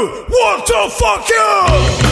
What the fuck, you?